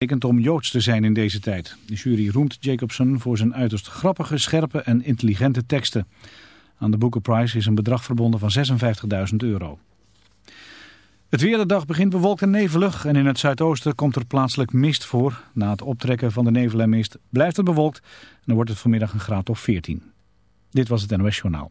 betekent om Joods te zijn in deze tijd. De jury roemt Jacobson voor zijn uiterst grappige, scherpe en intelligente teksten. Aan de Booker Prize is een bedrag verbonden van 56.000 euro. Het weer de dag begint bewolkt en nevelig en in het zuidoosten komt er plaatselijk mist voor. Na het optrekken van de nevel en mist blijft het bewolkt en dan wordt het vanmiddag een graad of 14. Dit was het NOS Journaal.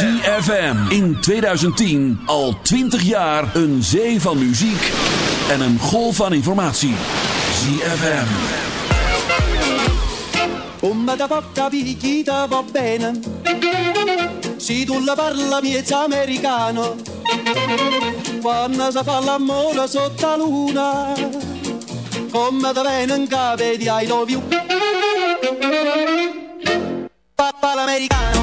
ZFM. In 2010 al 20 jaar een zee van muziek en een golf van informatie. ZFM. Come da porta picchita va bene. Se tu la parla miezza americano. Quando si fa l'amore sotto luna Come da bene capo di I love you Papà l'americano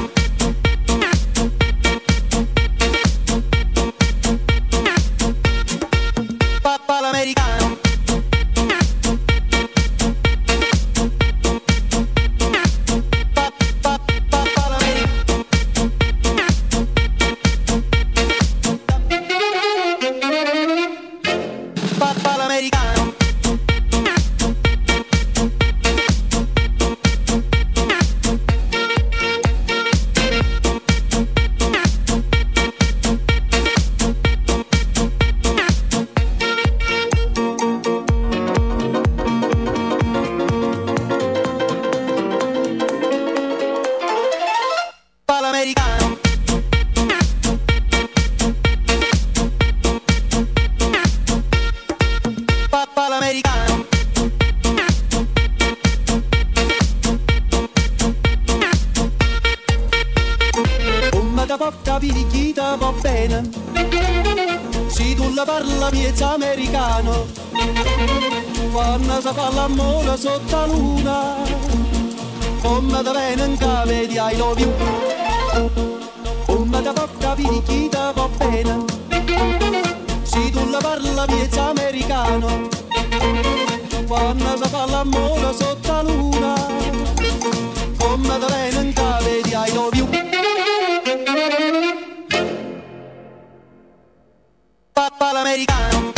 Porta picchita va bene. Se tu la parla miezza americano. Quando si fa l'amore sotto la luna Come da cave di I love you. Come da porta picchita va bene. Se tu la parla miezza americano. Quando si fa l'amore sotto la luna Come da cave di I love you pall'americano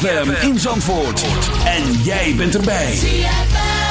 ZFM in Zandvoort. En jij bent erbij. ZFM.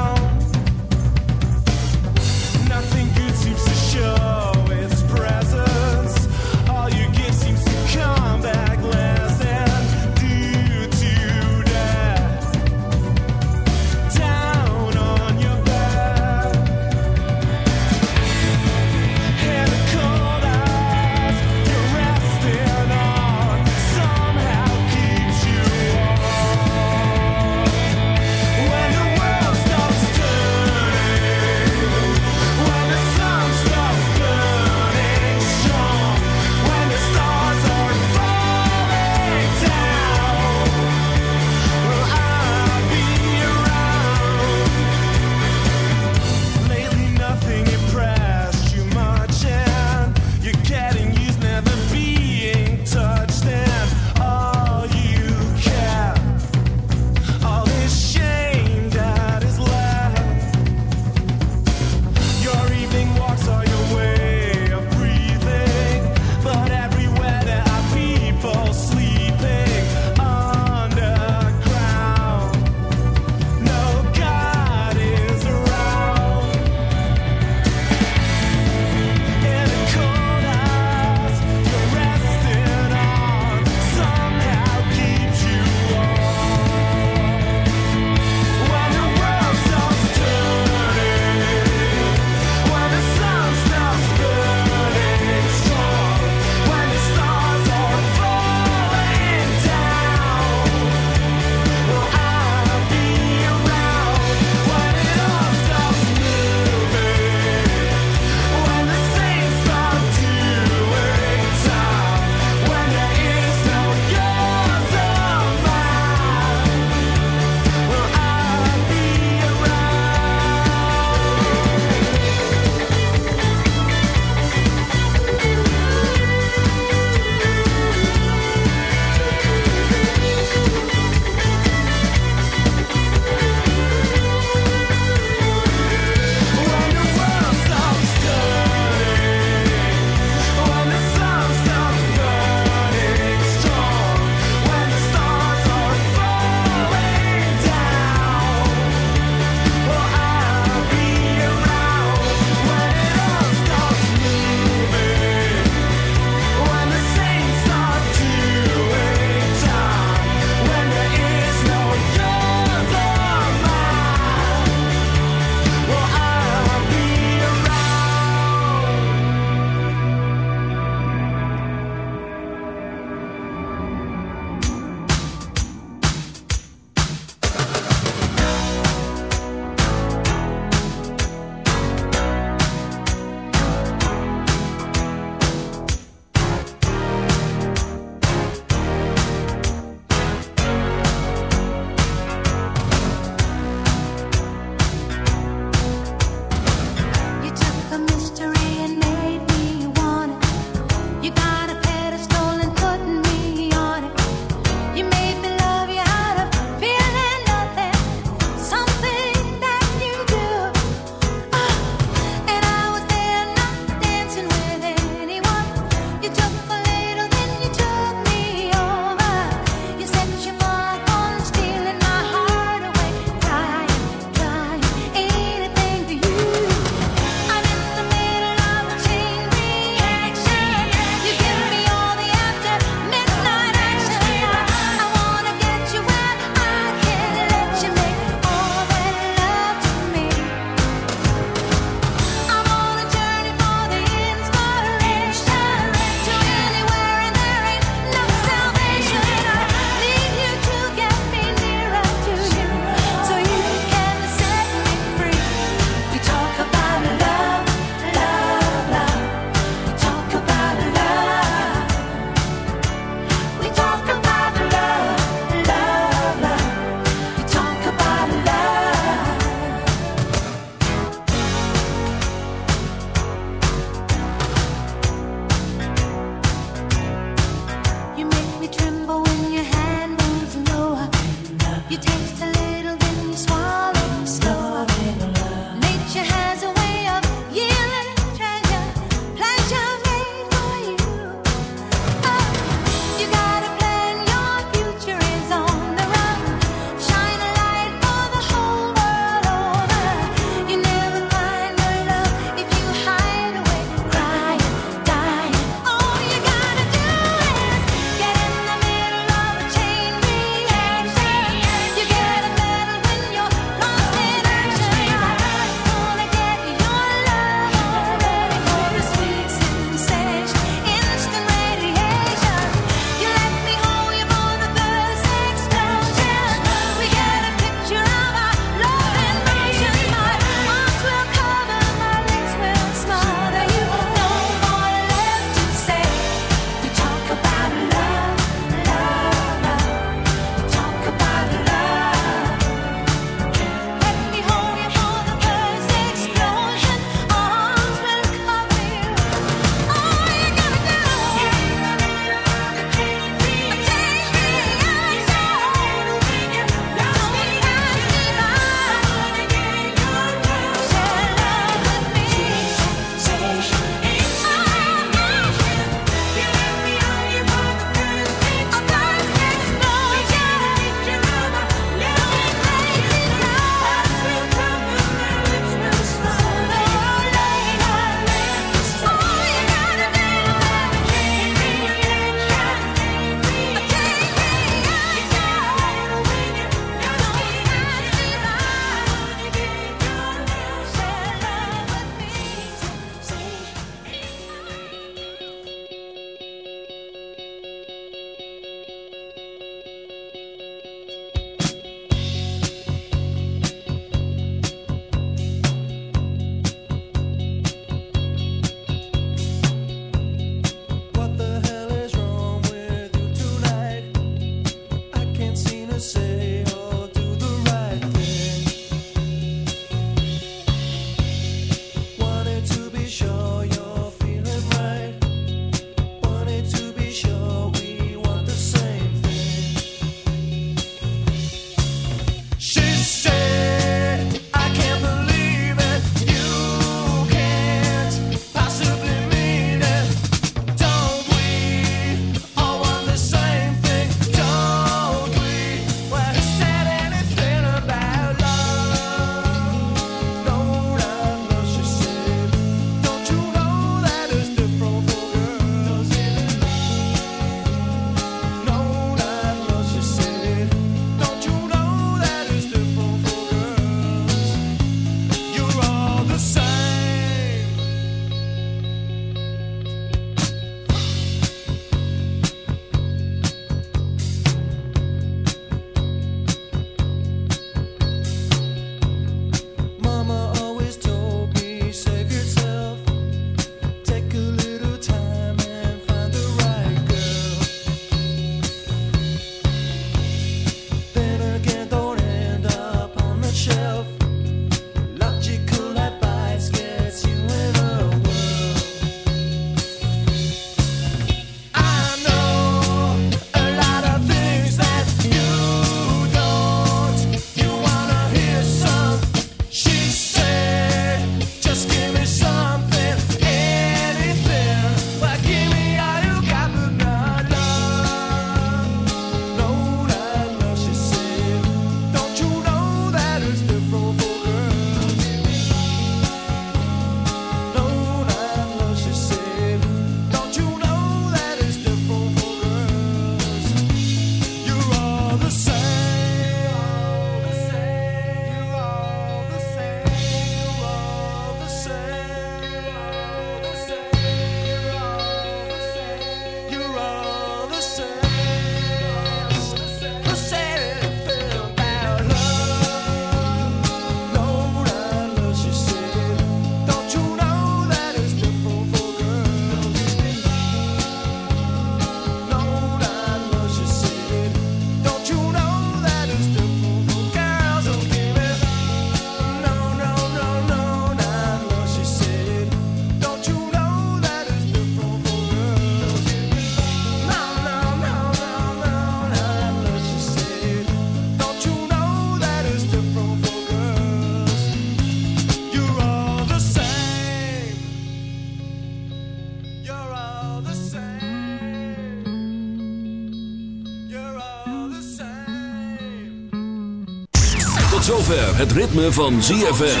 Het ritme van ZFM.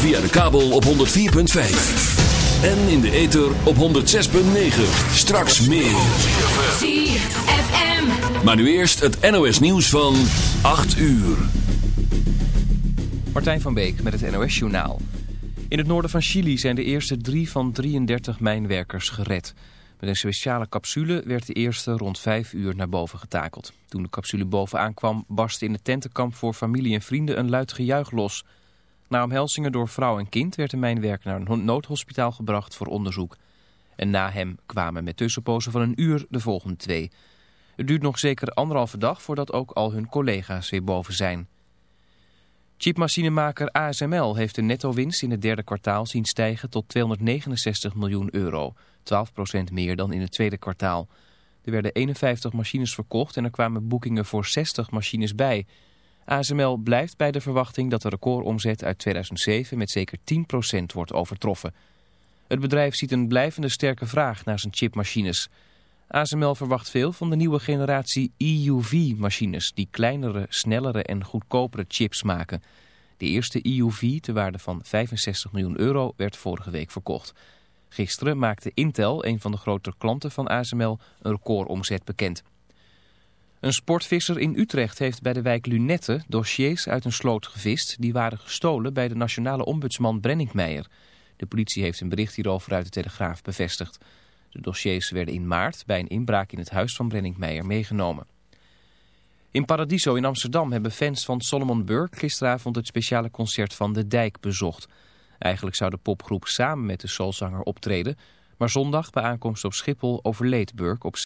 Via de kabel op 104.5. En in de ether op 106.9. Straks meer. ZFM. Maar nu eerst het NOS nieuws van 8 uur. Martijn van Beek met het NOS Journaal. In het noorden van Chili zijn de eerste drie van 33 mijnwerkers gered. Met een speciale capsule werd de eerste rond 5 uur naar boven getakeld. Toen de capsule bovenaan kwam, barstte in het tentenkamp voor familie en vrienden een luid gejuich los. Na omhelzingen door vrouw en kind werd de mijnwerker naar een noodhospitaal gebracht voor onderzoek. En na hem kwamen met tussenpozen van een uur de volgende twee. Het duurt nog zeker anderhalve dag voordat ook al hun collega's weer boven zijn. Chipmachinemaker ASML heeft de netto-winst in het derde kwartaal zien stijgen tot 269 miljoen euro. 12% meer dan in het tweede kwartaal. Er werden 51 machines verkocht en er kwamen boekingen voor 60 machines bij. ASML blijft bij de verwachting dat de recordomzet uit 2007 met zeker 10% wordt overtroffen. Het bedrijf ziet een blijvende sterke vraag naar zijn chipmachines. ASML verwacht veel van de nieuwe generatie EUV-machines... die kleinere, snellere en goedkopere chips maken. De eerste EUV, te waarde van 65 miljoen euro, werd vorige week verkocht. Gisteren maakte Intel, een van de grotere klanten van ASML, een recordomzet bekend. Een sportvisser in Utrecht heeft bij de wijk Lunette dossiers uit een sloot gevist... die waren gestolen bij de nationale ombudsman Brenningmeijer. De politie heeft een bericht hierover uit de Telegraaf bevestigd. De dossiers werden in maart bij een inbraak in het huis van Brenningmeijer meegenomen. In Paradiso in Amsterdam hebben fans van Solomon Burke gisteravond het speciale concert van De Dijk bezocht. Eigenlijk zou de popgroep samen met de soulzanger optreden, maar zondag bij aankomst op Schiphol overleed Burke op